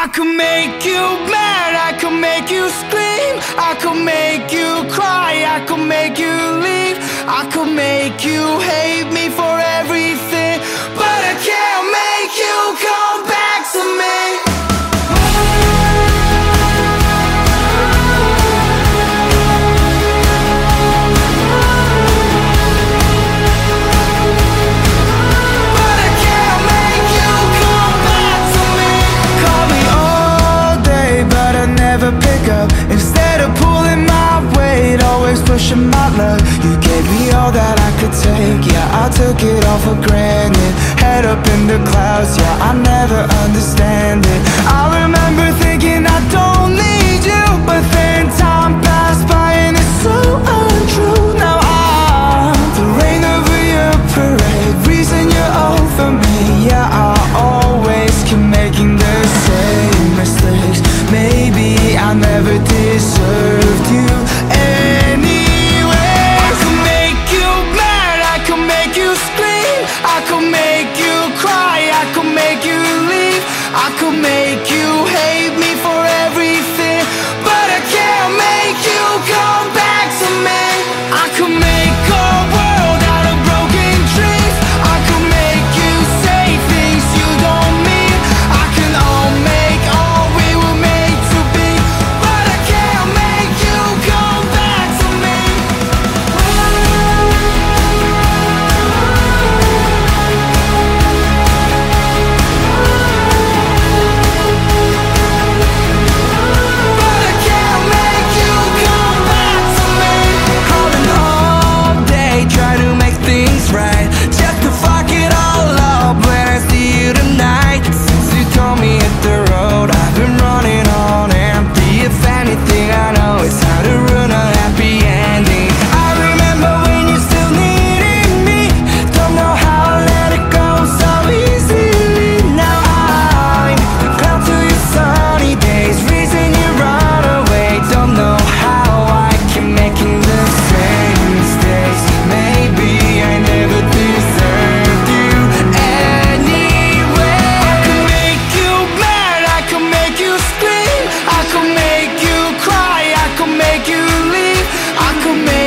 I could make you mad, I could make you scream I could make you cry, I could make you leave I could make you hate me for up Instead of pulling my weight Always pushing my luck You gave me all that I could take. Yeah, I took it all for granted. Head up in the clouds. Yeah, I never understand deserve come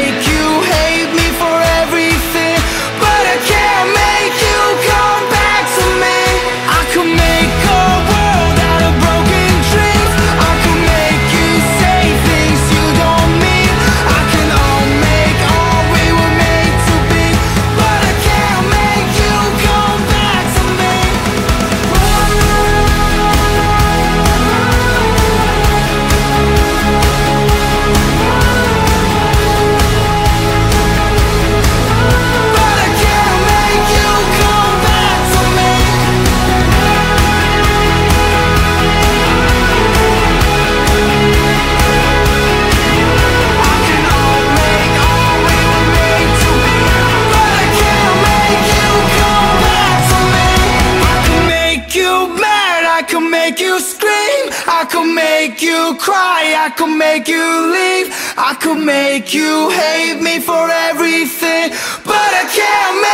make you cry, I could make you leave, I could make you hate me for everything, but I can't